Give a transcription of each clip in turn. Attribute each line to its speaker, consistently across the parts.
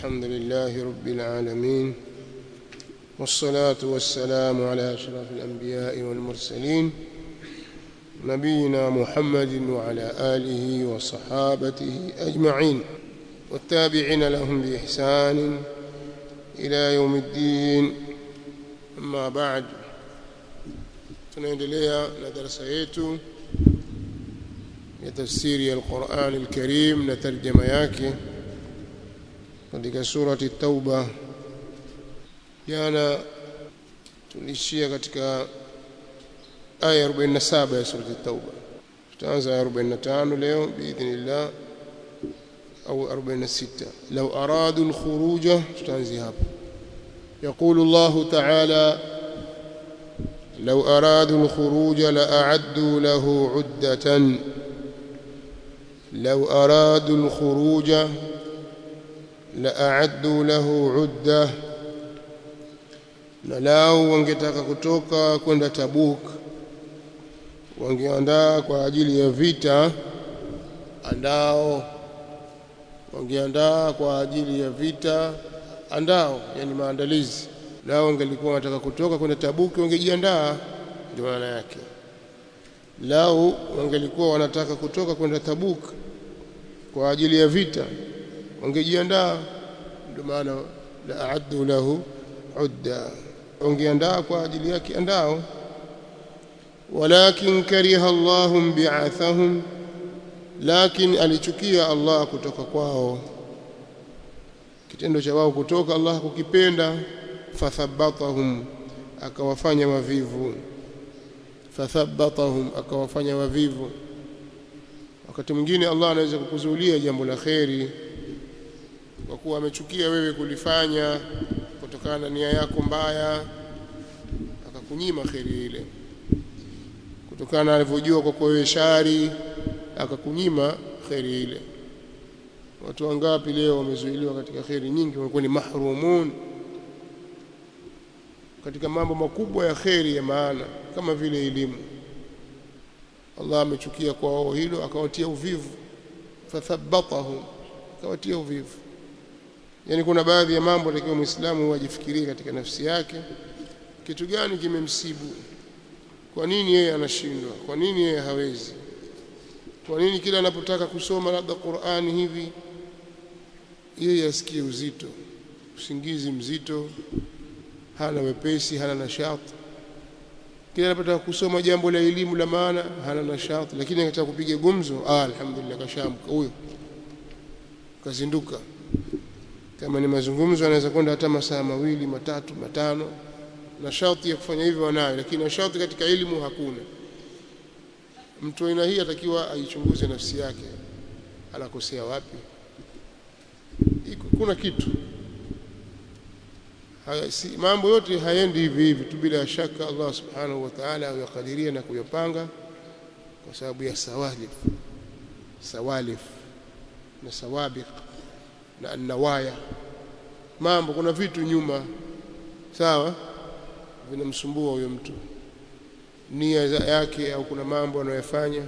Speaker 1: الحمد لله رب العالمين والصلاة والسلام على أشرف الأنبياء والمرسلين نبينا محمد وعلى آله وصحابته أجمعين والتابعين لهم بإحسان إلى يوم الدين. أما بعد tunaendelea na darasa yetu ya tafsiri ya Qur'an al-Karim na yake katika surati Tauba jana tulishia katika aya 47 ya surati Tauba tutaanza aya 45 leo biidhnillah au 46 لو أرادوا الخروج tutaanzia hapo يقول الله تعالى لو أرادوا الخروج لأعدوا له عدة لو أرادوا الخروج laaddu lahu udda, na lau wangetaka kutoka kwenda Tabuk wangeandaa kwa ajili ya vita andao, wangeandaa kwa ajili ya vita andao, yani maandalizi. Lau wangelikuwa wanataka kutoka kwenda Tabuki wangejiandaa, ndio maana yake. Lau wangelikuwa wanataka kutoka kwenda Tabuk kwa ajili ya vita wangejiandaa ndio maana la a'addu lahu udda. Wangeandaa kwa ajili yake andao. Walakin kariha Allahu bi'athahum lakini alichukia Allah kutoka kwao. Kitendo cha wao kutoka Allah kukipenda fathabatahum akawafanya wavivu. Fathabatahum akawafanya wavivu. Wakati mwingine Allah anaweza kukuzulia jambo la kheri kuwa amechukia wewe kulifanya kutokana na nia yako mbaya akakunyima kheri ile. Kutokana na alivyojua kwa wewe shari akakunyima kheri ile. Watu wangapi leo wamezuiliwa katika kheri nyingi? Wamekuwa ni mahrumun. Katika mambo makubwa ya kheri ya maana kama vile elimu. Allah amechukia kwao hilo akawatia uvivu. Fathabbatahum akawatia uvivu yani kuna baadhi ya mambo takiwa muislamu wajifikirie katika nafsi yake. Kitu gani kimemsibu? Kwa nini yeye anashindwa? Kwa nini yeye hawezi? Kwa nini kila anapotaka kusoma labda Qur'ani hivi yeye asikie uzito? Usingizi mzito hana wepesi hana nashati kila anapotaka kusoma jambo la elimu la maana hana nashat. Lakini akitaka kupiga gumzo ah alhamdulillah kashamka huyo. Kazinduka kama ni mazungumzo anaweza kwenda hata masaa mawili matatu matano. Na sharti ya kufanya hivyo wanayo lakini sharti katika elimu hakuna. Mtu aina hii atakiwa aichunguze nafsi yake anakosea wapi? Kuna kitu. Haya, si, mambo yote haendi hivi hivi tu bila shaka Allah subhanahu wa ta'ala huyakadiria na kuyapanga kwa sababu ya sawalif. Sawalif na sawabiq na nawaya mambo kuna vitu nyuma. Sawa? Vinamsumbua huyo mtu. Nia yake au kuna mambo anayofanya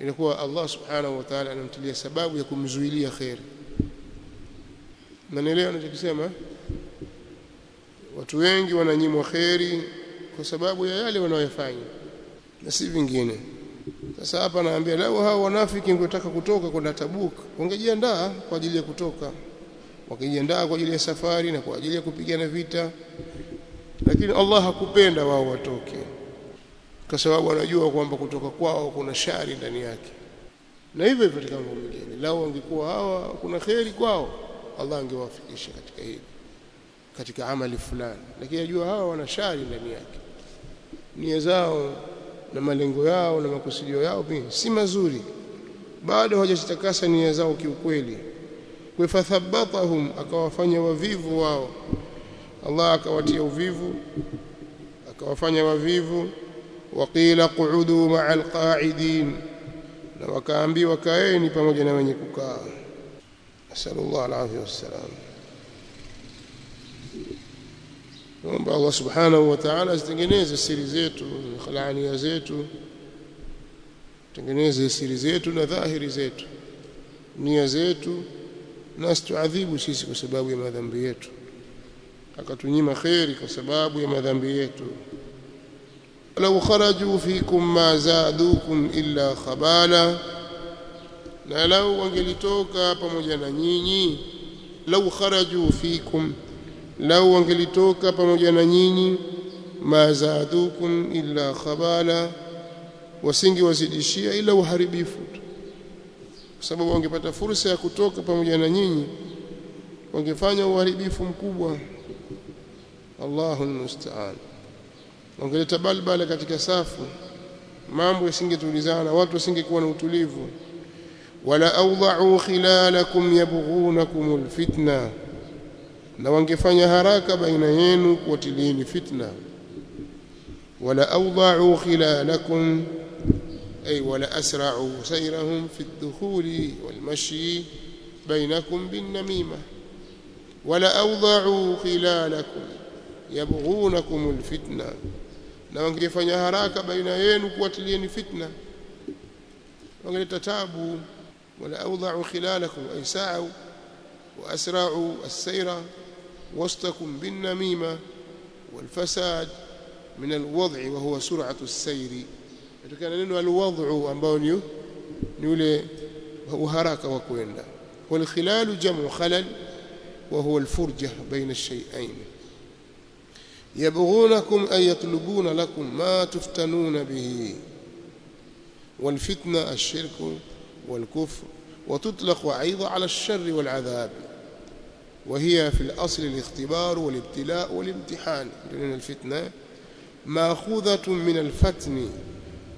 Speaker 1: inakuwa Allah subhanahu wa ta'ala anamtilia sababu ya kumzuilia khair Nanielewa anachosema Watu wengi wananyimwa kheri kwa sababu ya yale wanayofanya na si vingine. Sasa hapa naambia lao hao wanafiki wangetaka kutoka kwenda Tabuk, wangejiandaa kwa ajili ya kutoka. Wakijiandaa kwa ajili ya safari na kwa ajili ya kupigana vita. Lakini Allah hakupenda wao watoke. Kwa sababu anajua kwamba kutoka kwao kuna shari ndani yake. Na hivyo hivyo katika mambo mengine. Lao wangekuwa hawa kuna kheri kwao Allah angewafikisha katika hili katika amali fulani lakini ajua hawa wana shari ndani yake nia zao na malengo yao na makusudio yao pia. Si mazuri. Bado hawajashitakasa nia zao kiukweli. Wafathabatahum akawafanya wavivu wao. Allah akawatia uvivu akawafanya wavivu. Waqila qu'udu ma'a alqa'idin na wakaambiwa kaeni pamoja na wenye kukaa. Sallallahu alayhi wasallam naomba Allah subhanahu wa ta'ala azitengeneze siri zetu khalania zetu tengeneze siri zetu na dhahiri zetu nia zetu na asituadhibu sisi kwa sababu ya madhambi yetu. Akatunyima kheri kwa sababu ya madhambi yetu. Law kharaju fikum ma zadukum illa khabala na lau wangelitoka pamoja na nyinyi lau kharaju fikum lau wangelitoka pamoja na nyinyi ma zadukum illa khabala wasingewazidishia ila uharibifu kwa sababu wangepata fursa ya kutoka pamoja na nyinyi wangefanya uharibifu mkubwa. Allahu musta'an. Wangeleta balbala katika safu. Mambo yasingetulizana watu wasingekuwa na utulivu. Wala awdha'u khilalakum yabghunakum alfitna na wangefanya haraka baina yenu kuwatilieni fitna wala awda'u khilalakum أي ولا أسرعوا سيرهم في الدخول والمشي بينكم بالنميمة ولا أوضعوا خلالكم يبغونكم الفتنة na wangefanya haraka baina yenu kuwatilieni fitna wangeleta tabu wala awdha'u khilalakum ay sa'u wa asra'u as-sayra وسطكم بالنميمة والفساد من الوضع وهو سرعة السير. كان لنا الوضع أمبوني نولي هو هراك وكوين والخلال جمع خلل وهو الفرجة بين الشيئين. يبغونكم أن يطلبون لكم ما تفتنون به. والفتنة الشرك والكفر وتطلق عيض على الشر والعذاب. وهي في الأصل الاختبار والابتلاء والامتحان لأن الفتنة ماخوذة من الفتن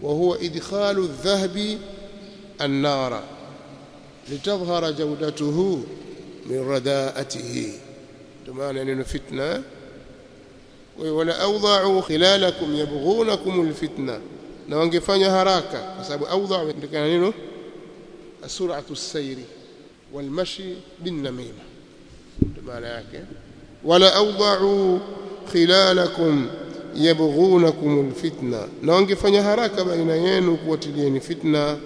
Speaker 1: وهو إدخال الذهب النار لتظهر جودته من رداءته. تمانا أنه فتنة ولا أوضعوا خلالكم يبغونكم الفتنة. na wangefanya haraka kwa sababu audha ndikana neno sur'atu maana yake. Wala awda'u khilalakum yabghunakum alfitna. Na wangefanya haraka baina yenu kuwatilieni fitna.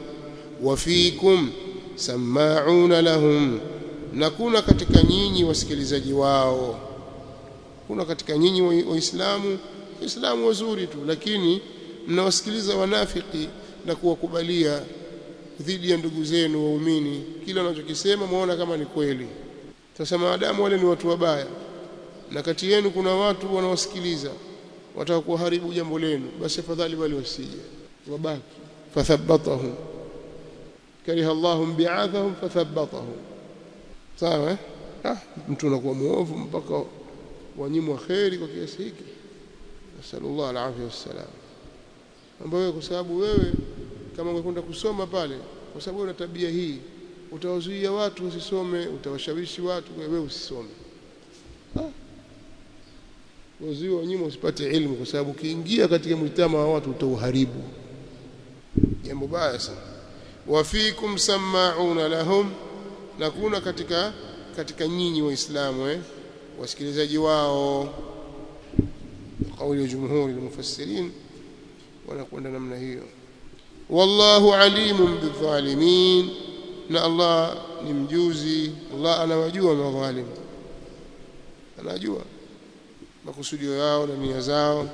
Speaker 1: Wa fikum sama'una lahum. Na kuna katika nyinyi wasikilizaji wao. Kuna katika nyinyi waislamu. Waislamu wazuri tu lakini mnawasikiliza wanafiki na kuwakubalia dhidi ya ndugu zenu waumini. Kila wanachokisema muona kama ni kweli sasa maadamu wale ni watu wabaya na kati yenu kuna watu wanaosikiliza wataka kuharibu jambo lenu basi afadhali wale wasije. Wabaki. Fathabbatahum kariha Allahum bi'athahum fathabbatahum sawa eh? ah mtu anakuwa muovu mpaka wanyimwa kheri kwa kiasi hiki. Nasalullah alaihi wasallam ambayo kwa sababu wewe kama ungekwenda kusoma pale kwa sababu una tabia hii utawazuia watu usisome utawashawishi watu wewe usisome. Wazuia wanyuma usipate ilmu kwa sababu ukiingia katika mtama wa watu utauharibu. Jambo baya sana. Wafikum sama'una lahum na kuna katika katika nyinyi waislamu eh wasikilizaji wao. Kauli ya jumhuri lmufassirin wanakwenda namna hiyo. Wallahu alimun bidhalimin na Allah ni mjuzi Allah anawajua madhalim. Anajua makusudio yao na nia zao.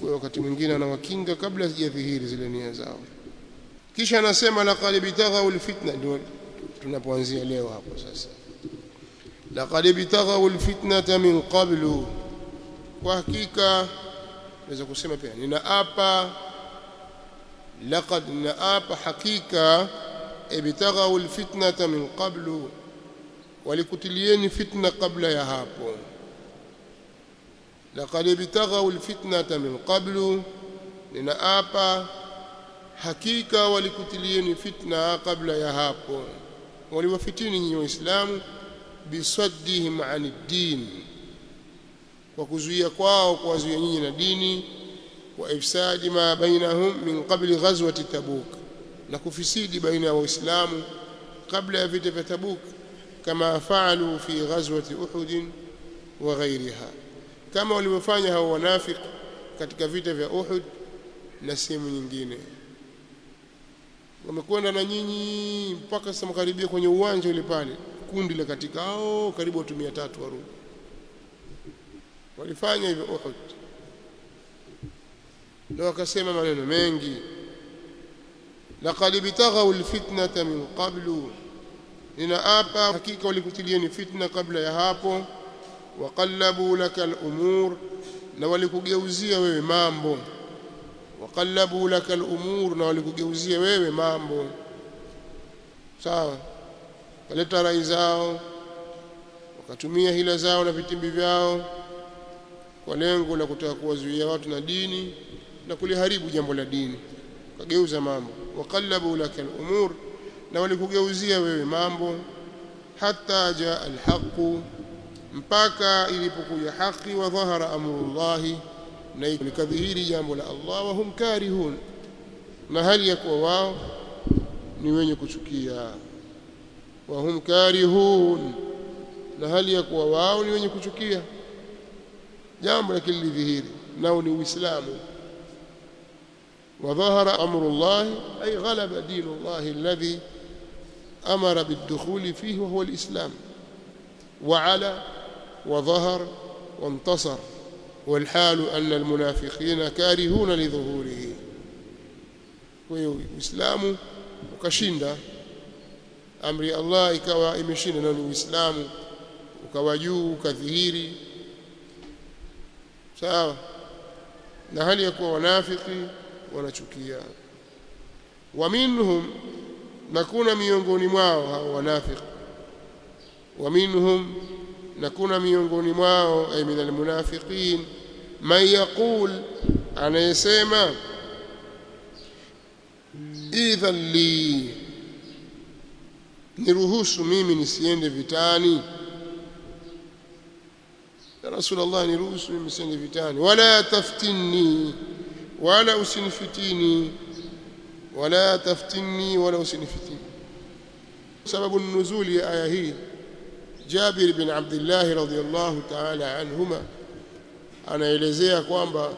Speaker 1: Kwa wakati mwingine anawakinga kabla hazijadhihiri zile nia zao. Kisha anasema laqad bitaghaw alfitna. Ndio tunapoanzia leo hapo sasa. Laqad bitaghaw alfitnata min qablu. Kwa hakika naweza kusema pia ninaapa laqad naapa hakika ibtaghaw alfitnata min qablu walikutilieni fitna kabla ya hapo. Laqad ibtaghaw alfitnata min qablu ninaapa hakika walikutilieni fitna kabla ya hapo. Waliwafitini nyinyi waislamu bisaddihim anid din kwa kuzuia kwao kuwazuia nyinyi na dini wa ifsadi ma bainahum min qabli ghazwati tabuk na kufisidi baina ya waislamu kabla ya vita vya tabuk kama faalu fi ghazwati uhud wa ghairiha kama walivyofanya hao wanafiki katika vita vya Uhud na sehemu nyingine. Wamekwenda na nyinyi mpaka sasa mkaribia kwenye uwanja ule pale kundi la katika hao karibu watu 300 warudi walifanya hivyo Uhud. Na wakasema maneno mengi laqad bitaghaw alfitnata min qablu. Ninaapa hakika walikutilieni fitna kabla ya hapo. Waqallabu laka al-umur. Na walikugeuzia wewe mambo. Waqallabu laka al-umur. Na walikugeuzia wewe mambo. Sawa. Waleta rai zao. Wakatumia hila zao na vitimbi vyao. Kwa lengo la kutaka kuwazuia watu na dini. Na kuliharibu jambo la dini. Kageuza mambo waqallabu laka al-umur na walikugeuzia wewe mambo hata jaa al-haqq mpaka ilipokuja haki wa dhahara amrullahi na likadhihiri jambo la Allah wa hum karihun. Na hali ya kuwa wao ni wenye kuchukia. Wa hum karihun na hali ya kuwa wao ni wenye kuchukia. Jambo la kilidhihiri nao ni uislamu وظهر أمر الله أي غلب دين الله الذي أمر بالدخول فيه وهو الإسلام. وعلى وظهر وانتصر والحال أن المنافقين كارهون لظهوره. وإسلام amri ya Allah ikawa imeshinda na Uislamu ukawa juu ukadhihiri ya kuwa wanafiki wanachukia. Wa minhum na kuna miongoni mwao hao wanafiki wa minhum na kuna miongoni mwao ay min almunafiqin. Man yaqul anayesema idhan li niruhusu mimi nisiende vitani. Ya rasulullah niruhusu mimi nisiende vitani. Wala taftinni wala usinifitini wala taftinni wala usinifitini sababu nuzuli ya aya hii Jabir bin Abdullah radhiyallahu ta'ala anhuma anaelezea kwamba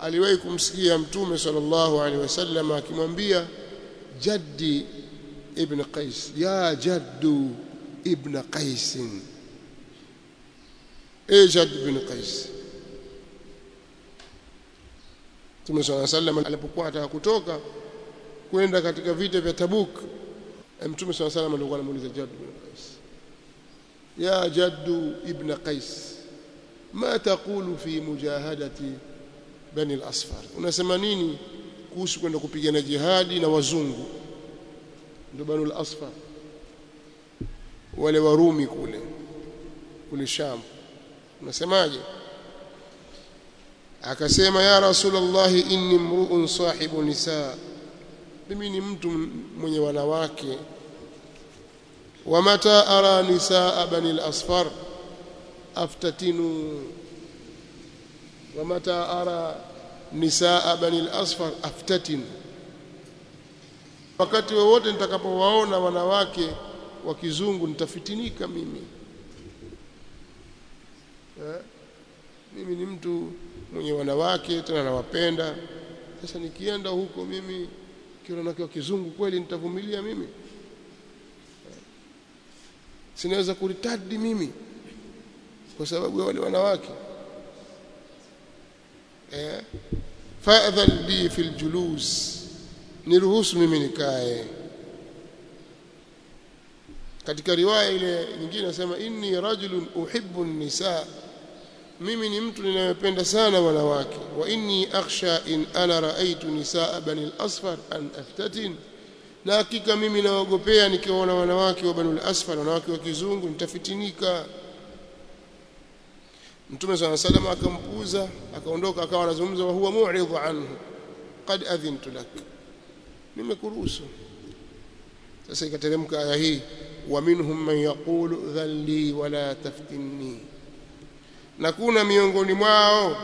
Speaker 1: aliwahi kumsikia mtume sallallahu alaihi wasallam akimwambia jaddi ibn Qais ya jaddu ibn Qais. E jadd ibn Qais Mtume swalla sallam alipokuwa anataka kutoka kwenda katika vita vya Tabuk, eh, Mtume swalla sallam alikuwa anamuuliza Jaddu ibn Qais, ya Jaddu ibn Qais, ma taqulu fi mujahadati bani al-Asfar, unasema nini kuhusu kwenda kupigana jihadi na wazungu, ndio bani al-Asfar wale Warumi kule kule Sham, unasemaje? akasema ya rasulullah inni mruun sahibu nisa. Mimi ni mtu mwenye wanawake. Wamata ara nisaa bani al-asfar? Aftatinu wamata ara nisaa bani al-asfar? Aftatinu wakati wowote nitakapowaona wanawake wa kizungu nitafitinika mimi. Eh? mimi ni mtu mwenye wanawake tena nawapenda. Sasa nikienda huko mimi kiona nakiwa kizungu kweli nitavumilia mimi? Sinaweza kuritadi mimi kwa sababu ya wale wanawake. Eh? Fa'dhal bi fil julus. Niruhusu mimi nikae. Katika riwaya ile nyingine nasema inni rajulun uhibbu an-nisaa mimi ni mtu ninayependa sana wanawake. Wa inni akhsha in ana raaitu nisaa bani al-asfar an aftatin. Na hakika mimi naogopea nikiwaona wanawake wa bani al-asfar wanawake wa kizungu nitafitinika. Mtume sala salam akampuuza akaondoka akawa anazungumza wa huwa mu'ridhu anhu qad adhintu lak. Nimekuruhusu. Sasa ikateremka aya hii wa minhum man yaqulu dhalli wala taftinni na kuna miongoni mwao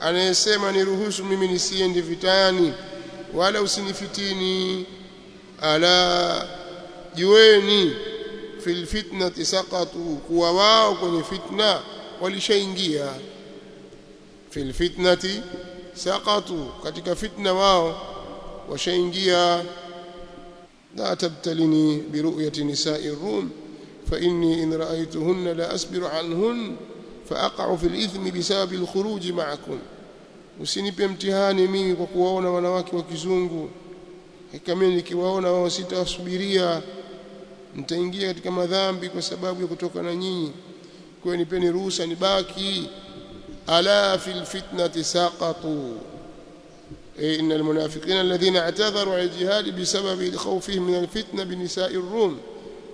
Speaker 1: anayesema niruhusu mimi nisiende vitani wala usinifitini. Ala jueni fil fitna tisaqatu kuwa wao kwenye fitna walishaingia. Fil fitnati saqatu katika fitna wao washaingia. La tabtalini biruyati nisa'i rum fa inni in ra'aytuhunna la asbiru anhunna فأقع في الإثم بسبب الخروج معكم usinipe mtihani mimi kwa kuwaona wanawake wa kizungu kama nikiwaona wao sitasubiria mtaingia katika madhambi kwa sababu ya kutoka na nyinyi kwa nipeni ruhusa nibaki ala fil fitnati saqatu إن المنافقين الذين اعتذروا عن الجهاد بسبب خوفهم من الفتنة بنساء الروم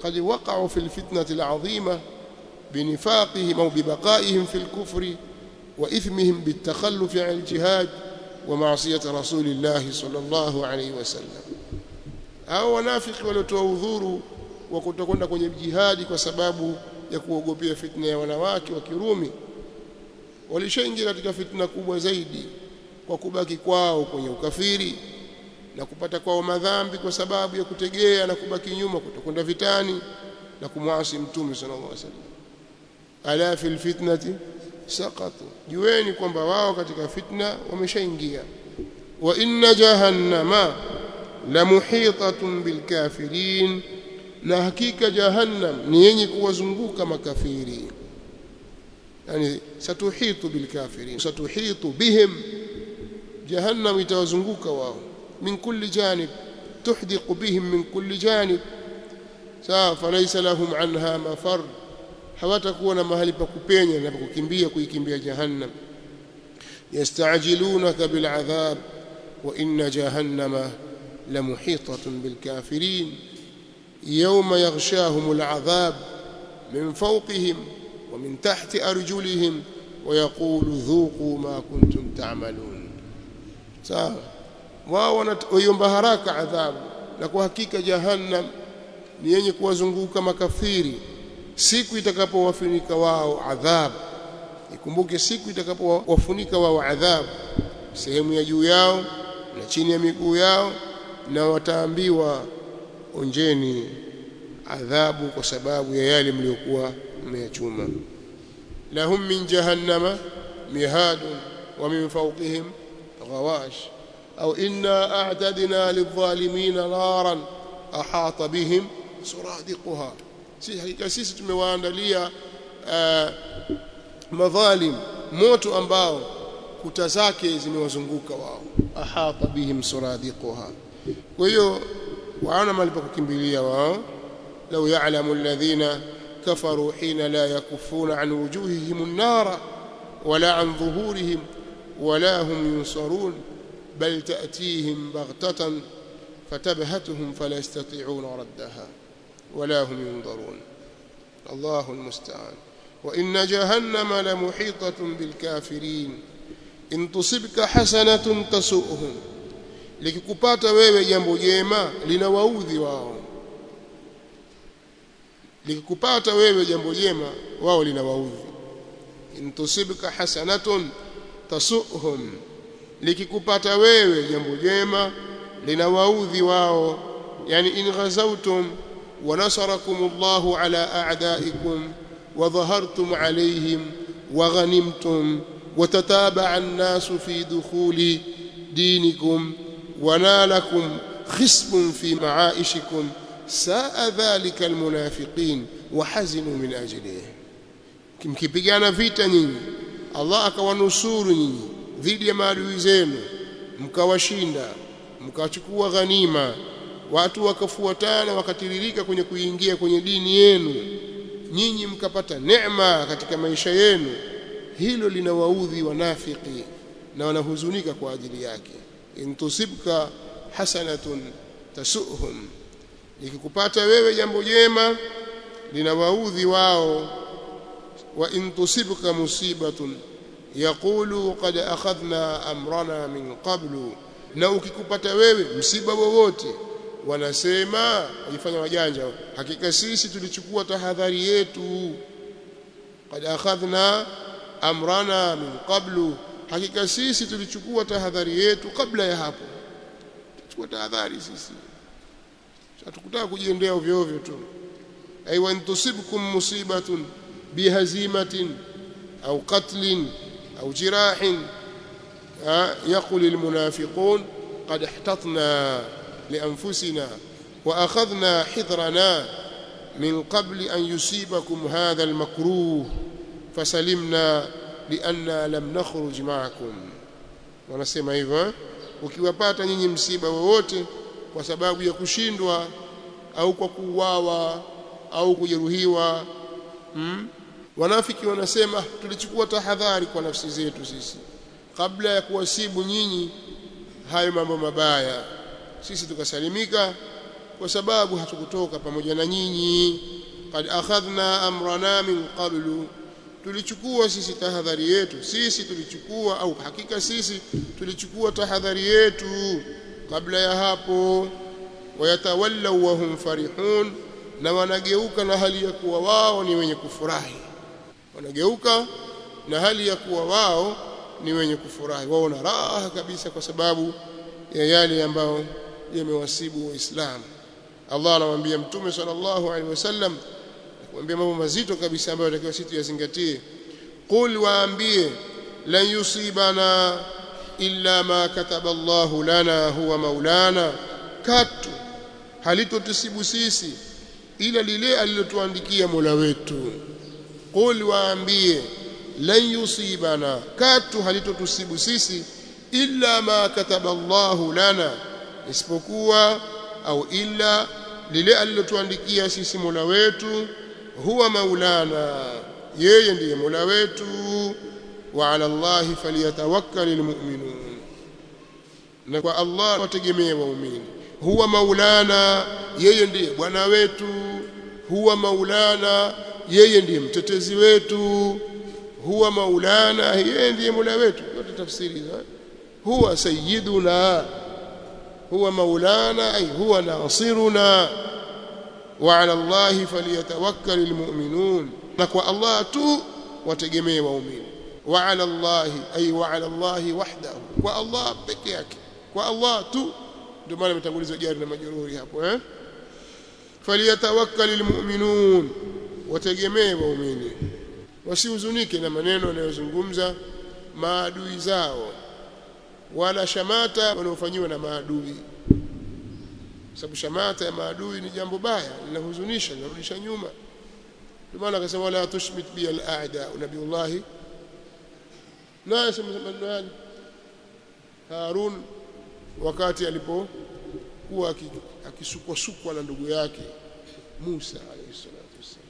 Speaker 1: قد وقعوا في الفتنة العظيمة بنفاقهم أو ببقائهم في الكفر وإثمهم بالتخلف عن الجهاد ومعصية رسول الله صلى الله عليه وسلم hao wanafiki waliotoa udhuru wa kutokwenda kwenye jihadi kwa sababu ya kuogopea fitna ya wanawake wa Kirumi walishaingia katika fitna kubwa zaidi kwa kubaki kwao kwenye ukafiri na kupata kwao madhambi kwa sababu ya kutegea na kubaki nyuma kutokwenda vitani na kumwasi mtume sallallahu alaihi wasallam ala fil fitnati saqatu. Jueni kwamba wao katika fitna wameshaingia. Wa inna jahannama la bil kafirin na hakika jahannam ni yenye kuwazunguka makafiri. Yani satuhitu bil kafirin satuhitu bihim. Jahannam itawazunguka wao. Min kulli janib tuhdiqu bihim min kulli janib. Sawa falaysa lahum anha mafar hawatakuwa na mahali pa kupenya na pa kukimbia kuikimbia jahannam. Yastajilunaka biladhab wa inna jahannama lamuhitatun bilkafirin yawma yaghshahum aladhab min fawqihim wa min tahti arjulihim wa yaqulu dhuqu ma kuntum ta'malun. Sawa. Wao wanaiomba haraka adhabu na kwa hakika jahannam ni yenye kuwazunguka makafiri siku itakapowafunika wao adhabu ikumbuke siku itakapowafunika wao adhabu sehemu ya juu yao na chini ya miguu yao na wataambiwa onjeni adhabu kwa sababu ya yale mliokuwa mmeyachuma. Lahum min jahannama mihadun wa min fawqihim ghawash. Au inna a'tadna lidh-dhalimin naran ahata bihim suradiquha. سرادقها hakika sisi tumewaandalia uh, madhalim moto ambao kuta zake zimewazunguka wao ahata bihim suradiquha kwa hiyo waona mahali pa kukimbilia wao law ya'lamu alladhina kafaru hina la yakufuna an wujuhihim an-nara wala an dhuhurihim ولا هم ينصرون بل تأتيهم بغتة فتبهتهم فلا يستطيعون ردها ولا هم ينظرون. الله المستعان. وإن جهنم لمحيطة بالكافرين. إن تصبك حسنة تسؤهم. لككبات ويوي جنبو جيما لنواوذي واهم لككبات ويوي جنبو جيما واهم لنواوذي إن تصبك حسنة تسؤهم. لككبات ويوي جنبو جيما لنواوذي واهم يعني إن غزوتم wa nasarakum Allahu ala a'daikum wa dhahartum alayhim wa ghanimtum wa tataba'a an-nasu fi dukhuli dinikum wa nalakum khisbun fi ma'aishikum sa'a dhalika almunafiqin wa hazinu min ajlihi kimkipigana vita nyinyi Allah akawanusuru nyinyi dhidi ya maadui zenu mkawashinda mkachukua ghanima watu wakafuatana wakatiririka kwenye kuingia kwenye dini yenu. Nyinyi mkapata neema katika maisha yenu. Hilo linawaudhi wanafiki na wanahuzunika kwa ajili yake. Intusibka hasanatun tasuhum. Likikupata wewe jambo jema linawaudhi wao. Wa intusibka musibatun yaqulu qad akhadhna amrana min qablu. Na ukikupata wewe msiba wowote wanasema wajifanya wajanja. Hakika sisi tulichukua tahadhari yetu. Qad akhadhna amrana min qablu. Hakika sisi tulichukua tahadhari yetu kabla ya hapo. Tuchukua tahadhari sisi. Hatukutaka kujiendea ovyo ovyo tu. Aiwa intusibkum musibatun bihazimatin au qatlin au jirahin yaqulu almunafiqun qad ihtatna. لأنفسنا وأخذنا حذرنا min qabli an yusibakum hadha almakruh fasalimna lianna lam nakhruj ma'akum wanasema hivyo eh? ukiwapata nyinyi msiba wowote kwa sababu ya kushindwa au kwa kuuawa au kujeruhiwa hmm? wanafiki wanasema tulichukua tahadhari kwa nafsi zetu sisi kabla ya kuwasibu nyinyi hayo mambo mabaya sisi tukasalimika kwa sababu hatukutoka pamoja na nyinyi. Qad akhadhna amrana min qablu. Tulichukua sisi tahadhari yetu. Sisi tulichukua au hakika sisi tulichukua tahadhari yetu kabla ya hapo. Wayatawallaw wa hum farihun na wanageuka na hali ya kuwa wao ni wenye kufurahi. Wanageuka na hali ya kuwa wao ni wenye kufurahi. Wao na raha kabisa kwa sababu ya yale ambayo yamewasibu waislamu. Allah anamwambia mtume sallallahu alaihi wasallam kumwambia mambo mazito kabisa ambayo atakiwa sisi tuyazingatie. Qul waambie lan yusibana illa ma kataba Allah lana huwa maulana. Katu halitotusibu sisi ila lile alilotuandikia Mola wetu. Qul waambie lan yusibana katu halitotusibu sisi illa ma kataba Allah lana isipokuwa au illa lile alilotuandikia sisi Mola wetu huwa maulana. Yeye ndiye Mola wetu. Wa ala Allah falyatawakkalul mu'minun na kwa Allah wategemee waumini. Huwa maulana yeye ndiye bwana wetu. Huwa maulana yeye ndiye mtetezi wetu. Huwa maulana yeye ndiye mola wetu. Yote tafsiri za huwa sayyiduna huwa maulana allahi falyatawakkalul mu'minun na kwa allah tu wategemee waumini. Wa ala allahi ay wa ala allahi wahdahu. Kwa allah peke yake. Kwa allah tu. Ndio maana imetangulizwa jari na majururi hapo eh? Falyatawakkalul mu'minun wategemee waumini. Wasihuzunike na maneno yanayozungumza maadui zao wala shamata wanaofanyiwa na maadui. Sababu shamata ya maadui ni jambo baya linahuzunisha linarudisha nyuma. Ndio maana akasema wala tushmit bi al-a'da nabiullah nani Harun wakati alipokuwa akisukwasukwa na ndugu yake Musa alayhi salatu wasallam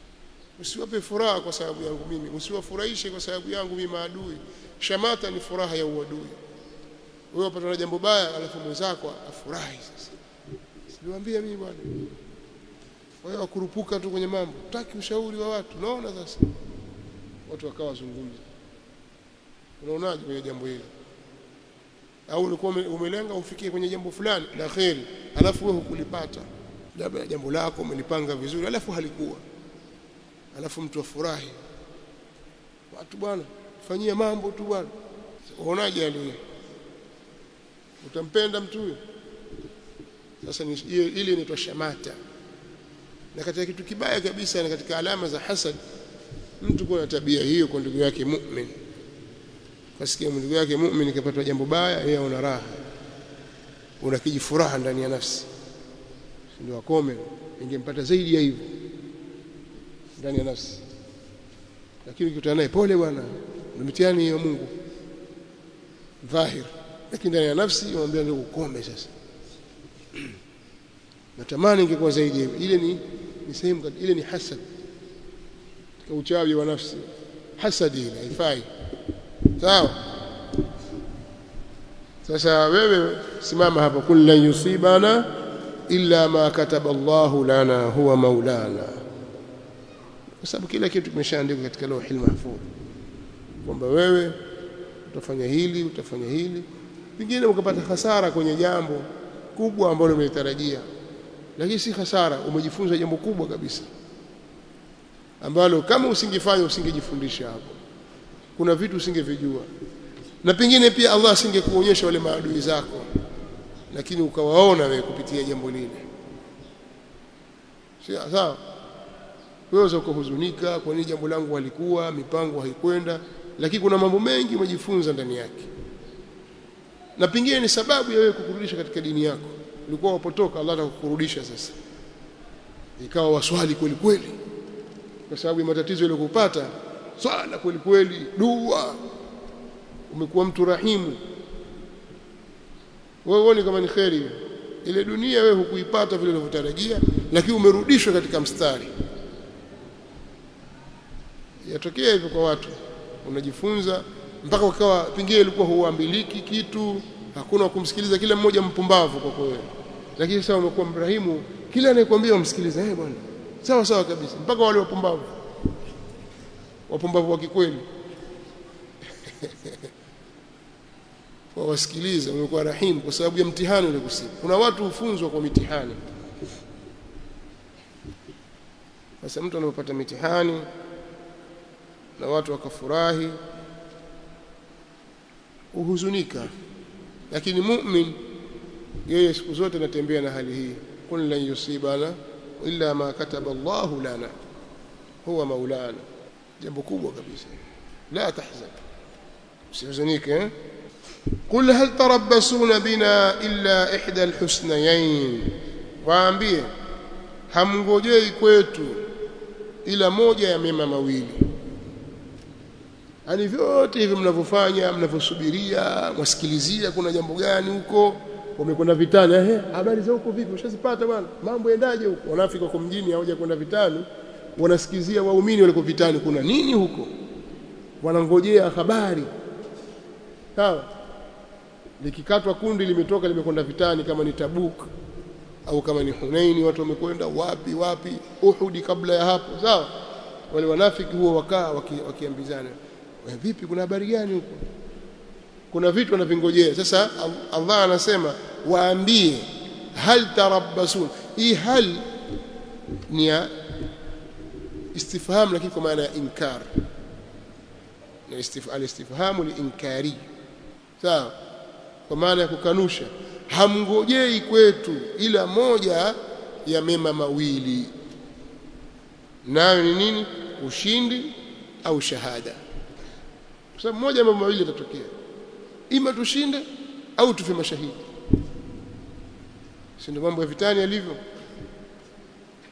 Speaker 1: usiwape furaha kwa sababu yangu mimi usiwafurahishe kwa sababu yangu mimi maadui. Shamata ni furaha ya uadui wewe unapata jambo baya alafu mwenzako afurahi sasa. Siliwaambia mimi bwana. Wewe wakurupuka tu kwenye mambo. Taki ushauri wa watu. Naona sasa. Watu wakawa wazungumza unaonaje kwenye jambo hili? Au ulikuwa umelenga ufikie kwenye jambo fulani? La kheri. Alafu wewe hukulipata. Labda jambo lako umelipanga vizuri alafu halikuwa. Alafu mtu afurahi. Watu bwana fanyia mambo tu bwana. Unaonaje hali utampenda mtu huyo? Sasa ile inaitwa shamata. Na katika kitu kibaya kabisa na katika alama za hasad mtu kuwa na tabia hiyo kwa ndugu yake mu'min. Kasikia ndugu yake mu'min kapata jambo baya yeye una raha. Una kijifuraha ndani ya nafsi. Ndio akome ingempata zaidi ya hivyo ndani ya nafsi. Lakini ukikutana naye pole bwana ni mtihani wa Mungu. Dhahir lakini ndani ya nafsi unamwambia ndio ukome sasa. Natamani ingekuwa zaidi hivi. Ile ni ni sehemu ile ni hasad. Uchawi wa nafsi. Hasadi ile haifai. Sawa? Sasa wewe simama hapa kul lan yusibana illa ma kataba Allahu lana huwa maulana. Kwa sababu kila kitu kimeshaandikwa katika lauhil mahfudh kwamba wewe utafanya hili utafanya hili pengine ukapata hasara kwenye jambo kubwa ambalo umetarajia lakini si hasara umejifunza jambo kubwa kabisa. Ambalo kama usingefanya usingejifundisha hapo. Kuna vitu usingevijua. Na pengine pia Allah asingekuonyesha wale maadui zako. Lakini ukawaona wewe kupitia jambo lile. Sawa? Wewe ukahuzunika kwa nini jambo langu walikuwa mipango haikwenda. Lakini kuna mambo mengi umejifunza ndani yake na pengine ni sababu ya wewe kukurudisha katika dini yako. Ulikuwa wapotoka Allah atakukurudisha sasa. Ikawa waswali kweli kweli. Kwa sababu ya matatizo yaliyokupata swala kweli kweli dua. Umekuwa mtu rahimu. Wewe uone kama ni kheri? Ile dunia wewe hukuipata vile ulivyotarajia lakini umerudishwa katika mstari. Yatokea hivyo kwa watu. Unajifunza mpaka ukawa pengine ilikuwa huambiliki kitu hakuna wa kumsikiliza kila mmoja mpumbavu kwa kweli. Lakini sasa umekuwa mrahimu kila anayekwambia umsikilize eh bwana. Sawa sawa kabisa. Mpaka wale wapumbavu. Wapumbavu wa kikweli. Wawasikiliza umekuwa rahimu kwa sababu ya mtihani ule kusibu kuna watu hufunzwa kwa mitihani. Sasa mtu anapopata mitihani na watu wakafurahi uhuzunika lakini mu'min yeye siku zote anatembea na hali hii kul lan yusibana illa ma kataba Allahu lana huwa maulana jambo kubwa kabisa la tahzan usihuzunike eh قل هل تربصون بنا إلا إحدى الحسنيين waambie hamngojei kwetu ila moja ya mema mawili yani vyote hivi mnavyofanya mnavyosubiria mwasikilizia kuna jambo gani huko? Wamekwenda vitani. Ehe habari za huko vipi? Ushazipata bwana? Mambo endaje huko? Wanafika kwa mjini hawaja kwenda vitani. Wanasikizia waumini waliko vitani. Kuna nini huko? Wanangojea habari. Sawa. Likikatwa kundi limetoka limekwenda vitani kama ni Tabuk au kama ni Hunaini watu wamekwenda wapi wapi? Uhudi kabla ya hapo. Sawa. Wale wanafiki huwa wakaa wakiambizana. waki vipi kuna habari gani huko? Kuna vitu wanavingojea sasa Allah anasema waambie hal tarabbasun. Hii hal ni ya istifham lakini kwa maana ya inkar. Na istifhamu liinkari sawa? Kwa maana ya kukanusha. Hamngojei kwetu ila moja ya mema mawili. Nayo ni nini? Ushindi au shahada kwa sababu moja mambo mawili yatatokea. Ima tushinde au tufe mashahidi. Si ndio mambo ya vitani yalivyo?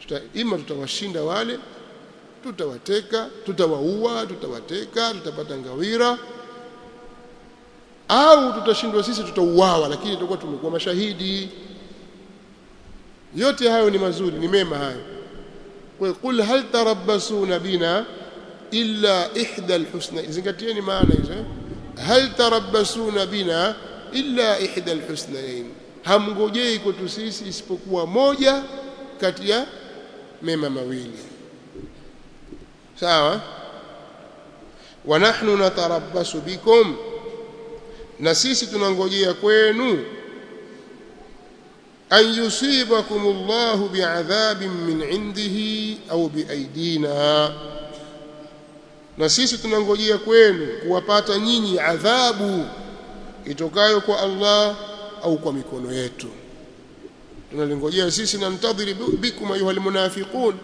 Speaker 1: Tuta, ima tutawashinda wale tutawateka tutawaua tutawateka tutapata ngawira. Au tutashindwa sisi tutauawa lakini tutakuwa tumekuwa mashahidi. Yote hayo ni mazuri ni mema hayo. Kwa kul hal tarabbasuna bina illa ihda alhusna. Zingatieni maana hizo hal tarabbasuna bina illa ihda alhusnayn. Hamngojei kwetu sisi isipokuwa moja kati ya mema mawili. Sawa? Wa nahnu natarabbasu bikum. Na sisi tunangojea kwenu. An yusibakum Allah bi'adhabin min indihi au biaidina na sisi tunangojea kwenu kuwapata nyinyi adhabu itokayo kwa Allah au kwa mikono yetu. Tunalingojea sisi nantadhiri bikum ayuha almunafiqun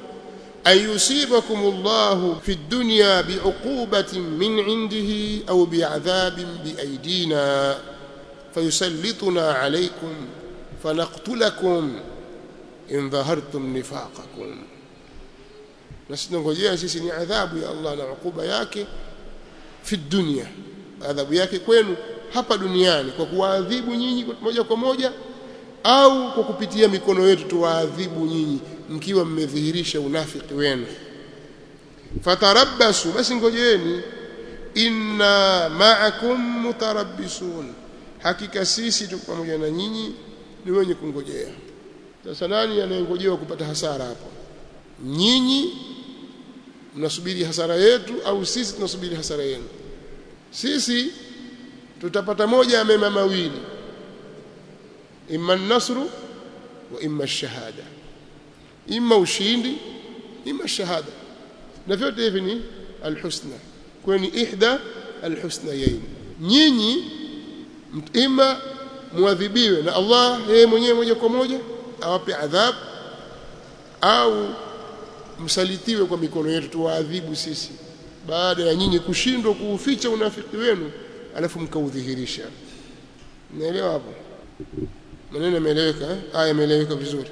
Speaker 1: an yusibakum Allah fi dunya biuqubatin min indihi au biadhabin biaidina fayusallituna alaykum fanaqtulakum in dhahartum nifaqakum na tunangojea sisi ni adhabu ya Allah na ukuba yake fi dunia. Adhabu yake kwenu hapa duniani kwa kuwaadhibu nyinyi moja kwa moja au kwa kupitia mikono yetu tuwaadhibu nyinyi mkiwa mmedhihirisha unafiki wenu. Fatarabbasu basi ngojeeni. Inna ma'akum mutarabbisun. Hakika sisi tuko pamoja na nyinyi ni wenye kungojea. Sasa nani anayengojewa kupata hasara hapo? Nyinyi mnasubiri hasara yetu au sisi tunasubiri hasara yenu? Sisi tutapata moja ya mema mawili imma nasru wa imma shahada. Imma ushindi imma shahada. Na vyote hivi ni alhusna. Kwani ihda alhusnayain nyinyi imma muadhibiwe na Allah yeye mwenyewe moja kwa moja awape adhabu au msalitiwe kwa mikono yetu tuwaadhibu sisi. Baada ya nyinyi kushindwa kuuficha unafiki wenu alafu mkaudhihirisha. Naelewa hapo? Maneno yameeleweka aya imeeleweka vizuri